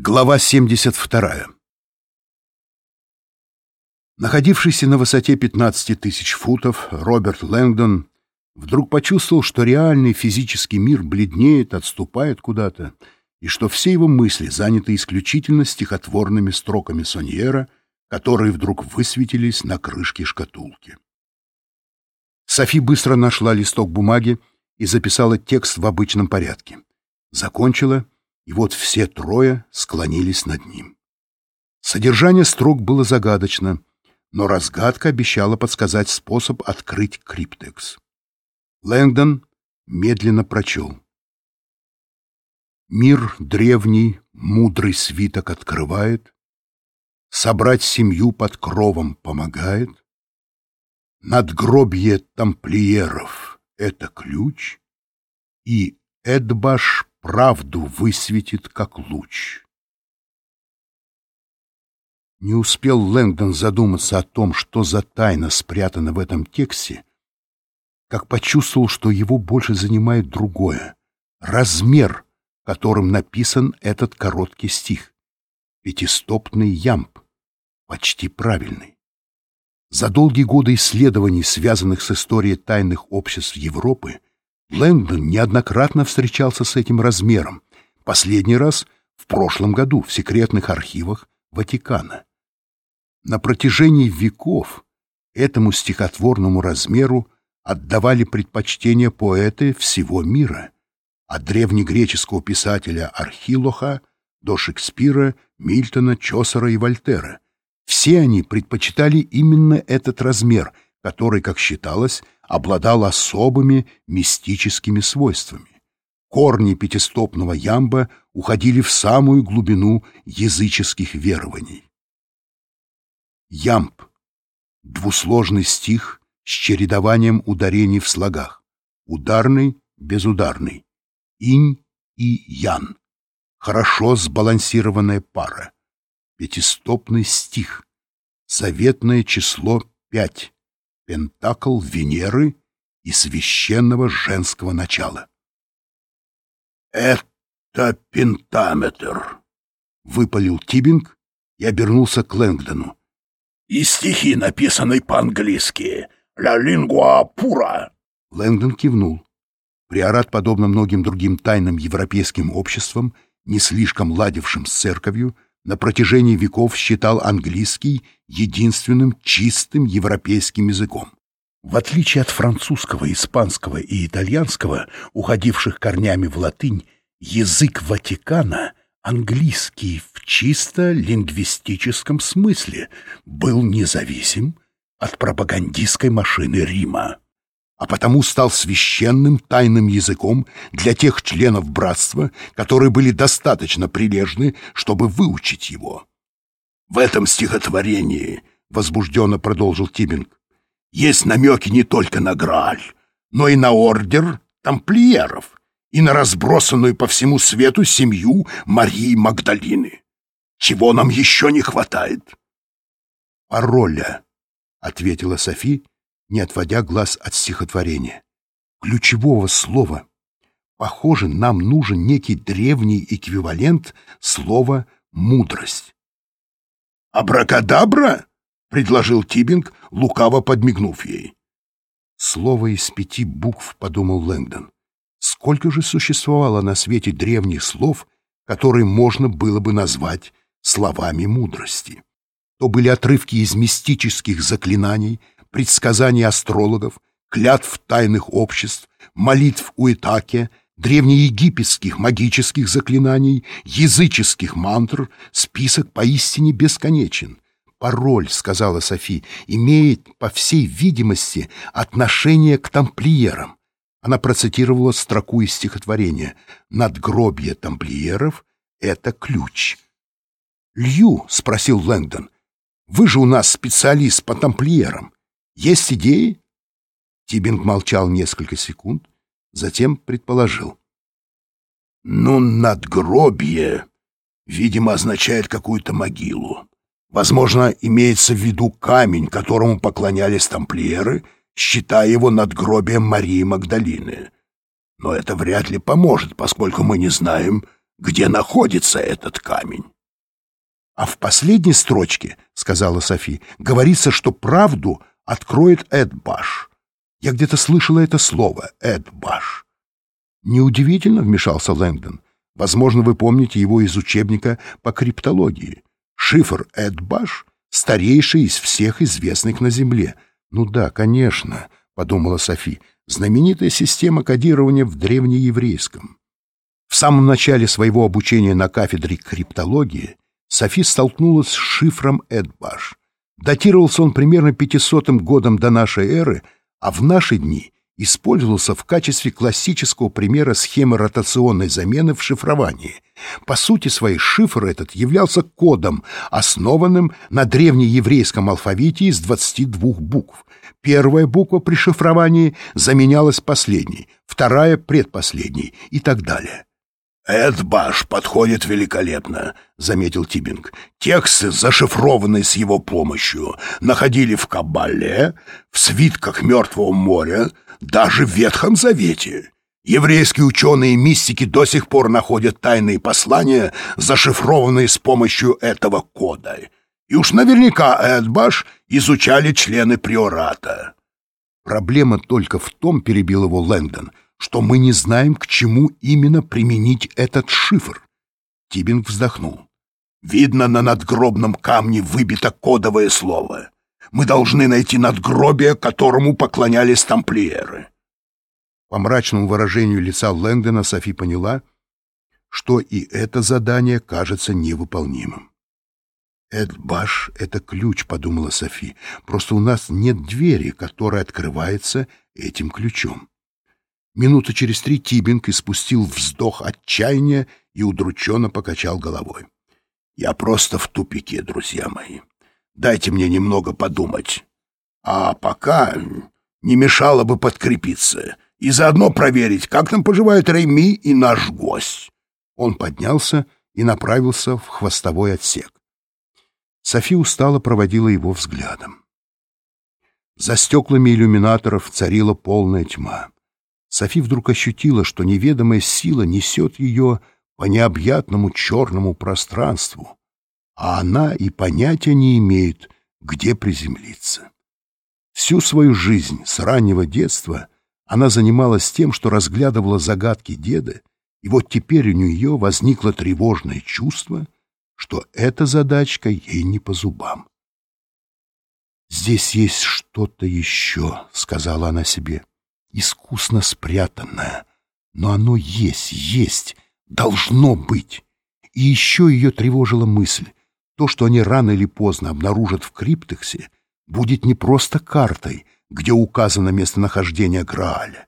Глава 72. Находившийся на высоте 15 тысяч футов, Роберт Лэнгдон вдруг почувствовал, что реальный физический мир бледнеет, отступает куда-то, и что все его мысли заняты исключительно стихотворными строками Соньера, которые вдруг высветились на крышке шкатулки. Софи быстро нашла листок бумаги и записала текст в обычном порядке. Закончила — и вот все трое склонились над ним. Содержание строк было загадочно, но разгадка обещала подсказать способ открыть криптекс. Лэнгдон медленно прочел. Мир древний, мудрый свиток открывает, Собрать семью под кровом помогает, Надгробье тамплиеров — это ключ, И Эдбаш правду высветит, как луч. Не успел Лэнгдон задуматься о том, что за тайна спрятана в этом тексте, как почувствовал, что его больше занимает другое — размер, которым написан этот короткий стих. Пятистопный ямб, почти правильный. За долгие годы исследований, связанных с историей тайных обществ Европы, Лэндон неоднократно встречался с этим размером, последний раз в прошлом году в секретных архивах Ватикана. На протяжении веков этому стихотворному размеру отдавали предпочтение поэты всего мира, от древнегреческого писателя Архилоха до Шекспира, Мильтона, Чосера и Вольтера. Все они предпочитали именно этот размер, который, как считалось, обладал особыми мистическими свойствами. Корни пятистопного ямба уходили в самую глубину языческих верований. Ямб — двусложный стих с чередованием ударений в слогах. Ударный, безударный. Инь и ян. Хорошо сбалансированная пара. Пятистопный стих. Заветное число пять пентакл Венеры и священного женского начала. «Это пентаметр», — выпалил Тибинг и обернулся к Лэнгдону. «И стихи, написанные по-английски. «Ла лингуа пура». Лэнгдон кивнул. Приорат, подобно многим другим тайным европейским обществам, не слишком ладившим с церковью, на протяжении веков считал английский единственным чистым европейским языком. В отличие от французского, испанского и итальянского, уходивших корнями в латынь, язык Ватикана, английский в чисто лингвистическом смысле, был независим от пропагандистской машины Рима а потому стал священным тайным языком для тех членов братства, которые были достаточно прилежны, чтобы выучить его. «В этом стихотворении», — возбужденно продолжил Тибинг, «есть намеки не только на Грааль, но и на ордер тамплиеров и на разбросанную по всему свету семью Марии Магдалины. Чего нам еще не хватает?» «Пароля», — ответила Софи, не отводя глаз от стихотворения. Ключевого слова. Похоже, нам нужен некий древний эквивалент слова «мудрость». «Абракадабра?» — предложил Тибинг, лукаво подмигнув ей. «Слово из пяти букв», — подумал Лэнгдон. «Сколько же существовало на свете древних слов, которые можно было бы назвать словами мудрости?» То были отрывки из мистических заклинаний — предсказаний астрологов, клятв тайных обществ, молитв у Итаке, древнеегипетских магических заклинаний, языческих мантр, список поистине бесконечен. «Пароль», — сказала Софи, — «имеет, по всей видимости, отношение к тамплиерам». Она процитировала строку из стихотворения «Надгробье тамплиеров — это ключ». «Лью?» — спросил Лэнгдон. «Вы же у нас специалист по тамплиерам. Есть идеи?» Тибинг молчал несколько секунд, затем предположил. «Ну, надгробье, видимо, означает какую-то могилу. Возможно, имеется в виду камень, которому поклонялись тамплиеры, считая его надгробием Марии Магдалины. Но это вряд ли поможет, поскольку мы не знаем, где находится этот камень. А в последней строчке, — сказала Софи, — говорится, что правду откроет Эдбаш. Я где-то слышала это слово — Эдбаш. Неудивительно, — вмешался Лэнгдон. Возможно, вы помните его из учебника по криптологии. Шифр Эдбаш — старейший из всех известных на Земле. Ну да, конечно, — подумала Софи, — знаменитая система кодирования в древнееврейском. В самом начале своего обучения на кафедре криптологии Софи столкнулась с шифром Эдбаш. Датировался он примерно 500 годом до нашей эры, а в наши дни использовался в качестве классического примера схемы ротационной замены в шифровании. По сути своей шифр этот являлся кодом, основанным на древнееврейском алфавите из 22 букв. Первая буква при шифровании заменялась последней, вторая — предпоследней и так далее. «Эдбаш подходит великолепно», — заметил Тибинг. «Тексты, зашифрованные с его помощью, находили в Кабале, в свитках Мертвого моря, даже в Ветхом Завете. Еврейские ученые и мистики до сих пор находят тайные послания, зашифрованные с помощью этого кода. И уж наверняка Эдбаш изучали члены приората». «Проблема только в том, — перебил его Лэндон, — что мы не знаем, к чему именно применить этот шифр. Тибинг вздохнул. Видно, на надгробном камне выбито кодовое слово. Мы должны найти надгробие, которому поклонялись тамплиеры. По мрачному выражению лица Лэндона Софи поняла, что и это задание кажется невыполнимым. «Эдбаш — это ключ», — подумала Софи. «Просто у нас нет двери, которая открывается этим ключом». Минуты через три Тибинг испустил вздох отчаяния и удрученно покачал головой. «Я просто в тупике, друзья мои. Дайте мне немного подумать. А пока не мешало бы подкрепиться и заодно проверить, как там поживают Рейми и наш гость». Он поднялся и направился в хвостовой отсек. Софи устало проводила его взглядом. За стеклами иллюминаторов царила полная тьма. Софи вдруг ощутила, что неведомая сила несет ее по необъятному черному пространству, а она и понятия не имеет, где приземлиться. Всю свою жизнь с раннего детства она занималась тем, что разглядывала загадки деда, и вот теперь у нее возникло тревожное чувство, что эта задачка ей не по зубам. «Здесь есть что-то еще», — сказала она себе искусно спрятанное, но оно есть, есть, должно быть. И еще ее тревожила мысль, то, что они рано или поздно обнаружат в криптексе, будет не просто картой, где указано местонахождение Грааля.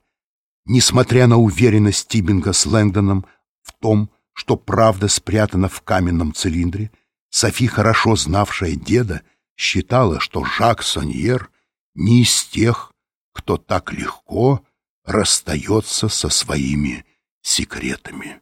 Несмотря на уверенность Тибинга с Лэнгдоном в том, что правда спрятана в каменном цилиндре, Софи, хорошо знавшая деда, считала, что Жак Соньер не из тех, кто так легко расстается со своими секретами.